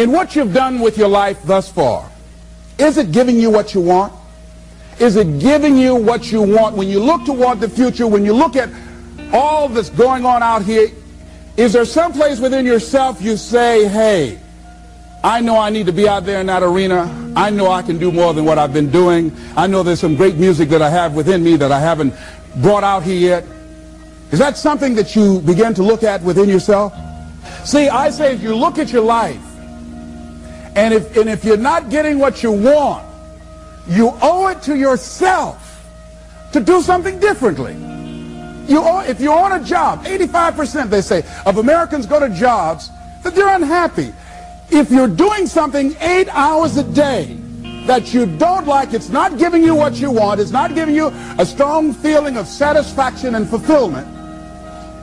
in what you've done with your life thus far, is it giving you what you want? Is it giving you what you want? When you look toward the future, when you look at all that's going on out here, is there some place within yourself you say, hey, I know I need to be out there in that arena. I know I can do more than what I've been doing. I know there's some great music that I have within me that I haven't brought out here yet. Is that something that you begin to look at within yourself? See, I say if you look at your life, and if, and if you're not getting what you want, you owe it to yourself to do something differently. You owe, if you're on a job, 85% they say of Americans go to jobs that they're unhappy. If you're doing something eight hours a day that you don't like, it's not giving you what you want, it's not giving you a strong feeling of satisfaction and fulfillment,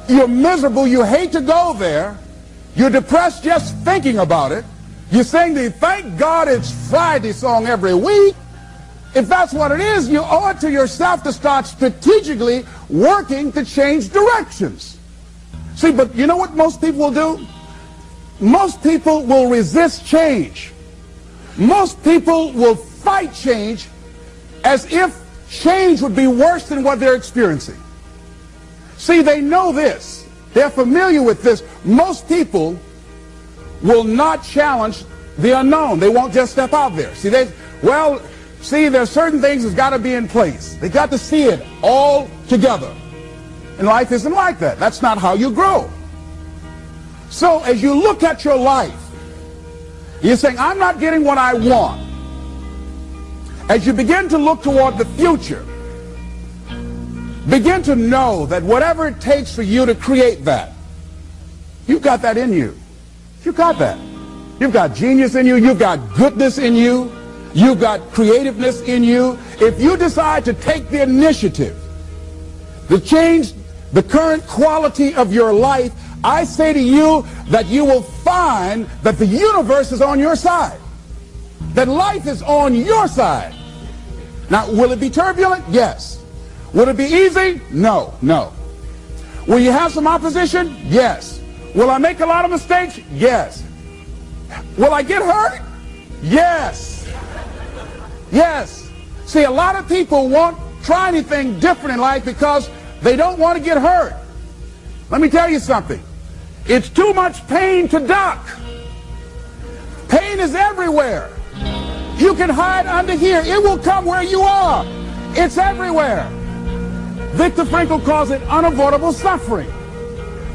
you're miserable, you hate to go there, you're depressed just thinking about it, you sing the thank God it's Friday song every week, if that's what it is, you owe it to yourself to start strategically working to change directions. See, but you know what most people will do? Most people will resist change. Most people will fight change as if change would be worse than what they're experiencing. See, they know this. They're familiar with this. Most people will not challenge the unknown. They won't just step out there. See, they, well, See, there's certain things that's got to be in place. They got to see it all together. And life isn't like that. That's not how you grow. So as you look at your life, you're saying, I'm not getting what I want. As you begin to look toward the future, begin to know that whatever it takes for you to create that, you've got that in you. You've got that. You've got genius in you. You've got goodness in you. You've got creativeness in you. If you decide to take the initiative to change the current quality of your life, I say to you that you will find that the universe is on your side. That life is on your side. Now, will it be turbulent? Yes. Will it be easy? No, no. Will you have some opposition? Yes. Will I make a lot of mistakes? Yes. Will I get hurt? Yes. Yes. See, a lot of people won't try anything different in life because they don't want to get hurt. Let me tell you something. It's too much pain to duck. Pain is everywhere. You can hide under here. It will come where you are. It's everywhere. Viktor Frankl calls it unavoidable suffering.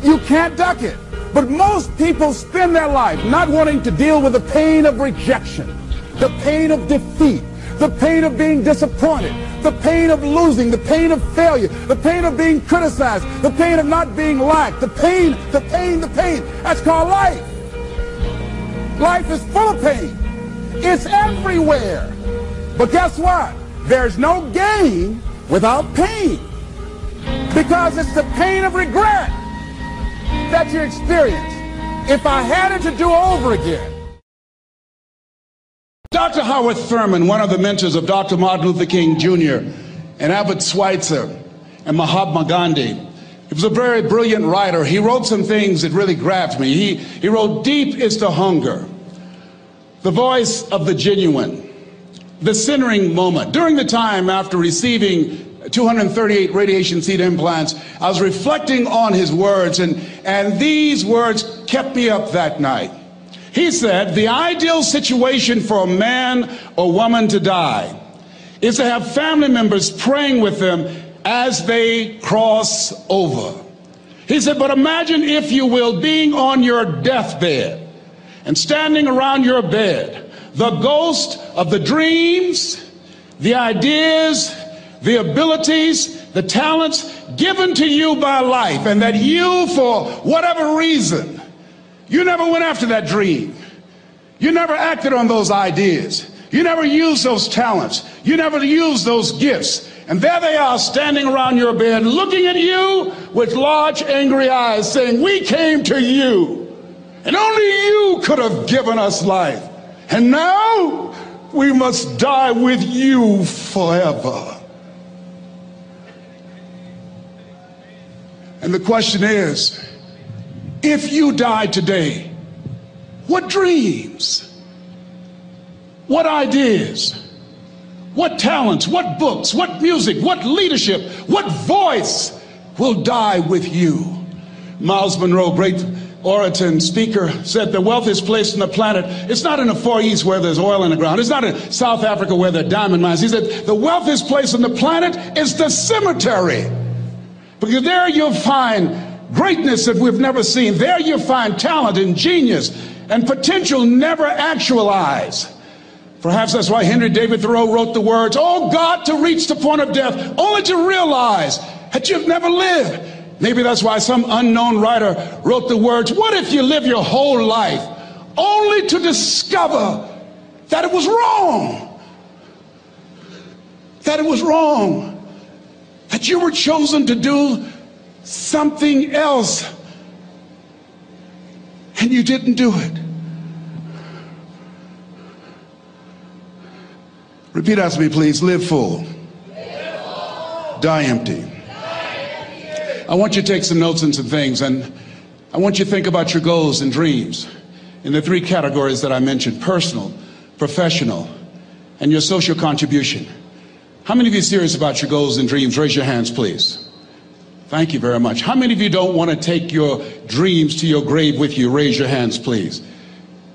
You can't duck it. But most people spend their life not wanting to deal with the pain of rejection, the pain of defeat, the pain of being disappointed, the pain of losing, the pain of failure, the pain of being criticized, the pain of not being liked, the pain, the pain, the pain. That's called life. Life is full of pain. It's everywhere. But guess what? There's no gain without pain. Because it's the pain of regret that your experience. If I had it to do over again, Dr. Howard Thurman, one of the mentors of Dr. Martin Luther King Jr. and Albert Schweitzer and Mahatma Gandhi, he was a very brilliant writer. He wrote some things that really grabbed me. He, he wrote, Deep is the hunger, the voice of the genuine, the centering moment. During the time after receiving 238 radiation seed implants, I was reflecting on his words, and, and these words kept me up that night. He said the ideal situation for a man or woman to die is to have family members praying with them as they cross over. He said, but imagine, if you will, being on your deathbed and standing around your bed, the ghost of the dreams, the ideas, the abilities, the talents given to you by life, and that you, for whatever reason, you never went after that dream. You never acted on those ideas. You never used those talents. You never used those gifts. And there they are standing around your bed looking at you with large angry eyes saying, we came to you and only you could have given us life. And now we must die with you forever. And the question is, if you died today, What dreams? What ideas? What talents? What books? What music? What leadership? What voice will die with you? Myles Munroe, great orator and speaker, said the wealthiest place on the planet, it's not in the Far East where there's oil in the ground. It's not in South Africa where there are diamond mines. He said the wealthiest place on the planet is the cemetery. Because there you'll find greatness that we've never seen. There you'll find talent and genius and potential never actualized. Perhaps that's why Henry David Thoreau wrote the words, Oh God, to reach the point of death, only to realize that you've never lived. Maybe that's why some unknown writer wrote the words, What if you live your whole life only to discover that it was wrong? That it was wrong. That you were chosen to do something else and you didn't do it. Repeat after me, please. Live full. Die empty. I want you to take some notes and some things, and I want you to think about your goals and dreams in the three categories that I mentioned personal, professional, and your social contribution. How many of you are serious about your goals and dreams? Raise your hands, please. Thank you very much. How many of you don't want to take your dreams to your grave with you? Raise your hands, please.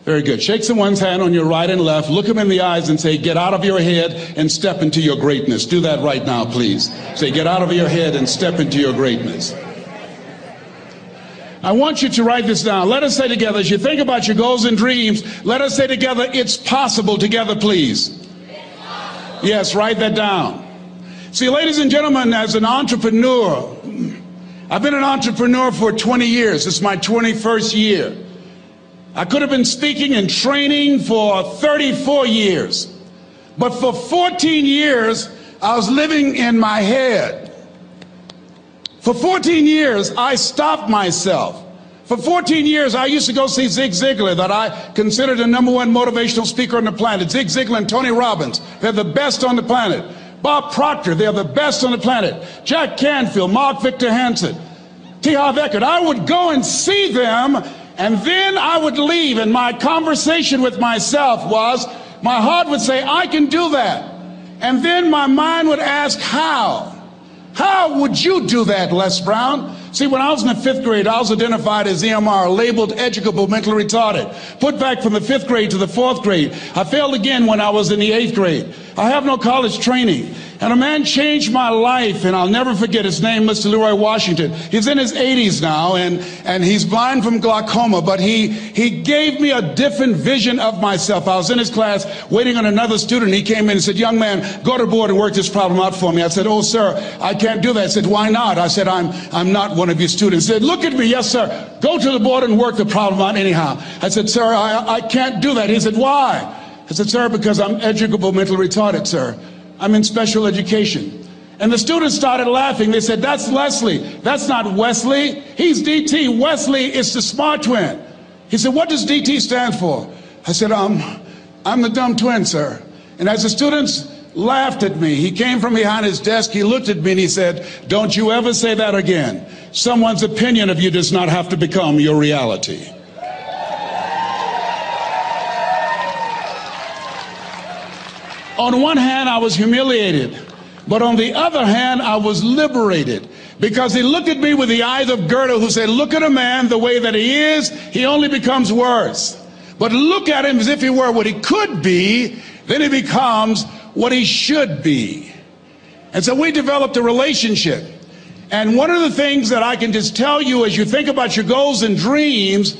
Very good. Shake someone's hand on your right and left. Look them in the eyes and say, Get out of your head and step into your greatness. Do that right now, please. Say, Get out of your head and step into your greatness. I want you to write this down. Let us say together, as you think about your goals and dreams, let us say together, It's possible together, please. Yes, write that down. See, ladies and gentlemen, as an entrepreneur, I've been an entrepreneur for 20 years. Is my 21st year. I could have been speaking and training for 34 years. But for 14 years, I was living in my head. For 14 years, I stopped myself. For 14 years, I used to go see Zig Ziglar, that I considered the number one motivational speaker on the planet. Zig Ziglar and Tony Robbins, they're the best on the planet. Bob Proctor, they're the best on the planet. Jack Canfield, Mark Victor Hansen, T. Harv Eker. I would go and see them and then I would leave, and my conversation with myself was my heart would say, I can do that. And then my mind would ask, How? How would you do that, Les Brown? See, when I was in the fifth grade, I was identified as EMR, labeled educable mentally retarded. Put back from the fifth grade to the fourth grade. I failed again when I was in the eighth grade. I have no college training. And a man changed my life, and I'll never forget his name, Mr. Leroy Washington. He's in his 80s now, and, and he's blind from glaucoma, but he, he gave me a different vision of myself. I was in his class waiting on another student. He came in and said, Young man, go to the board and work this problem out for me. I said, Oh, sir, I can't do that. I said, Why not? I said, I'm, I'm not one of your students. He said, Look at me. Yes, sir. Go to the board and work the problem out anyhow. I said, Sir, I, I can't do that. He said, Why? I said, Sir, because I'm educable mentally retarded, sir. I'm in special education. And the students started laughing. They said, That's Leslie. That's not Wesley. He's DT. Wesley is the smart twin. He said, What does DT stand for? I said, um, I'm the dumb twin, sir. And as the students laughed at me, he came from behind his desk, he looked at me and he said, Don't you ever say that again. Someone's opinion of you does not have to become your reality. On one hand, I was humiliated, but on the other hand, I was liberated because he looked at me with the eyes of Goethe, who said, Look at a man the way that he is, he only becomes worse. But look at him as if he were what he could be, then he becomes what he should be. And so we developed a relationship. And one of the things that I can just tell you as you think about your goals and dreams,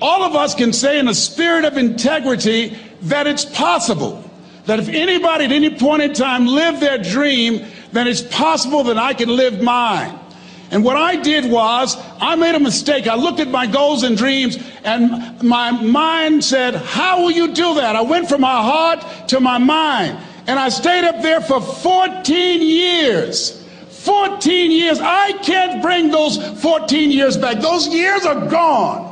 all of us can say in a spirit of integrity that it's possible that if anybody at any point in time lived their dream, then it's possible that I can live mine. And what I did was, I made a mistake. I looked at my goals and dreams, and my mind said, How will you do that? I went from my heart to my mind. And I stayed up there for 14 years. 14 years. I can't bring those 14 years back. Those years are gone.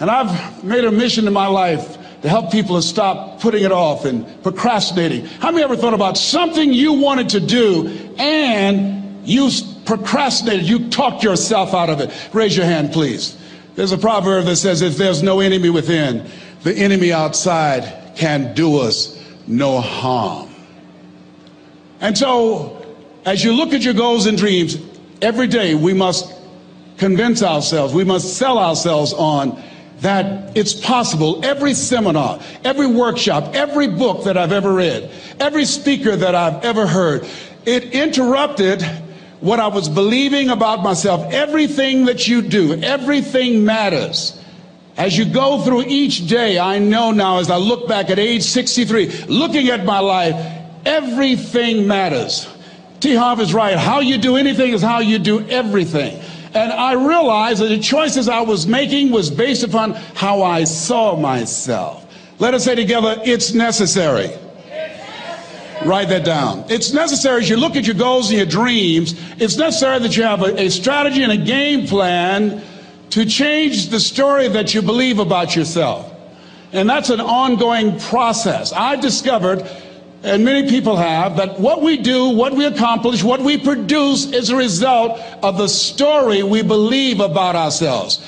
And I've made a mission in my life to help people to stop putting it off and procrastinating. How many ever thought about something you wanted to do and you procrastinated, you talked yourself out of it? Raise your hand, please. There's a proverb that says, if there's no enemy within, the enemy outside can do us no harm. And so, as you look at your goals and dreams, every day we must convince ourselves, we must sell ourselves on that it's possible. Every seminar, every workshop, every book that I've ever read, every speaker that I've ever heard, it interrupted what I was believing about myself. Everything that you do, everything matters. As you go through each day, I know now as I look back at age 63, looking at my life, everything matters. T. Harv is right. How you do anything is how you do everything. And I realized that the choices I was making was based upon how I saw myself. Let us say together, it's necessary. Write that down. It's necessary as you look at your goals and your dreams, it's necessary that you have a, a strategy and a game plan to change the story that you believe about yourself. And that's an ongoing process. I discovered, and many people have, that what we do, what we accomplish, what we produce is a result of the story we believe about ourselves.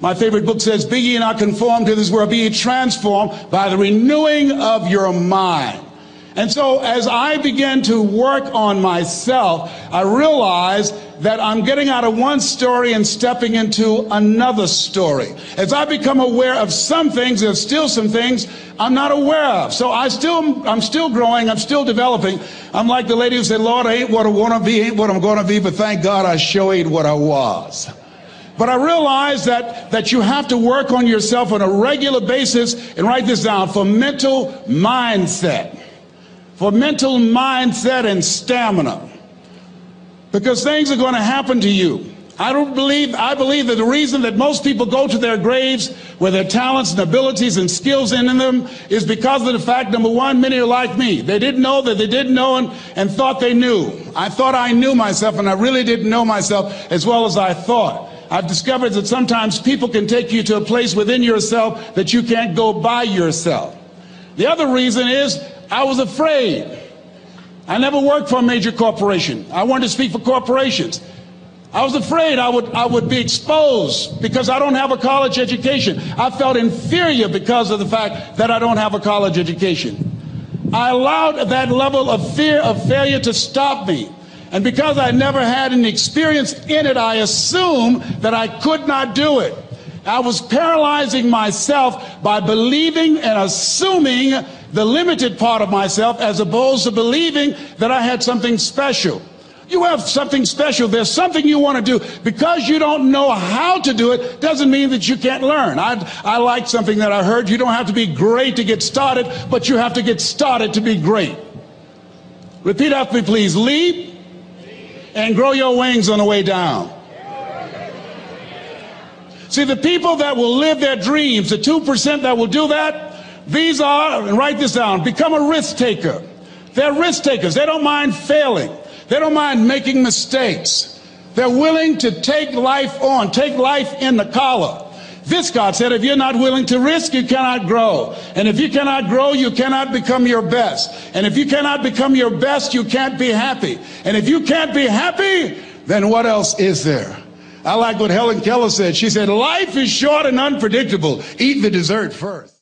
My favorite book says, Be ye not conformed to this world, be ye transformed by the renewing of your mind. And so as I began to work on myself, I realized that I'm getting out of one story and stepping into another story. As I become aware of some things, there's still some things I'm not aware of. So I still, I'm still growing. I'm still developing. I'm like the lady who said, Lord, I ain't what I want to be, ain't what I'm going to be, but thank God I sure ain't what I was. But I realize that, that you have to work on yourself on a regular basis and write this down for mental mindset for mental mindset and stamina. Because things are going to happen to you. I don't believe, I believe that the reason that most people go to their graves with their talents and abilities and skills in them is because of the fact, number one, many are like me. They didn't know that they didn't know and, and thought they knew. I thought I knew myself and I really didn't know myself as well as I thought. I've discovered that sometimes people can take you to a place within yourself that you can't go by yourself. The other reason is I was afraid. I never worked for a major corporation. I wanted to speak for corporations. I was afraid I would, I would be exposed because I don't have a college education. I felt inferior because of the fact that I don't have a college education. I allowed that level of fear of failure to stop me. And because I never had any experience in it, I assumed that I could not do it. I was paralyzing myself by believing and assuming the limited part of myself as opposed to believing that I had something special. You have something special. There's something you want to do. Because you don't know how to do it doesn't mean that you can't learn. I, I like something that I heard. You don't have to be great to get started, but you have to get started to be great. Repeat after me, please. Leap and grow your wings on the way down. See, the people that will live their dreams, the 2% that will do that, these are, and write this down, become a risk taker. They're risk takers. They don't mind failing. They don't mind making mistakes. They're willing to take life on, take life in the collar. This God said, if you're not willing to risk, you cannot grow. And if you cannot grow, you cannot become your best. And if you cannot become your best, you can't be happy. And if you can't be happy, then what else is there? I like what Helen Keller said. She said, life is short and unpredictable. Eat the dessert first.